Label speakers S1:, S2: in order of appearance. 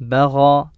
S1: بغى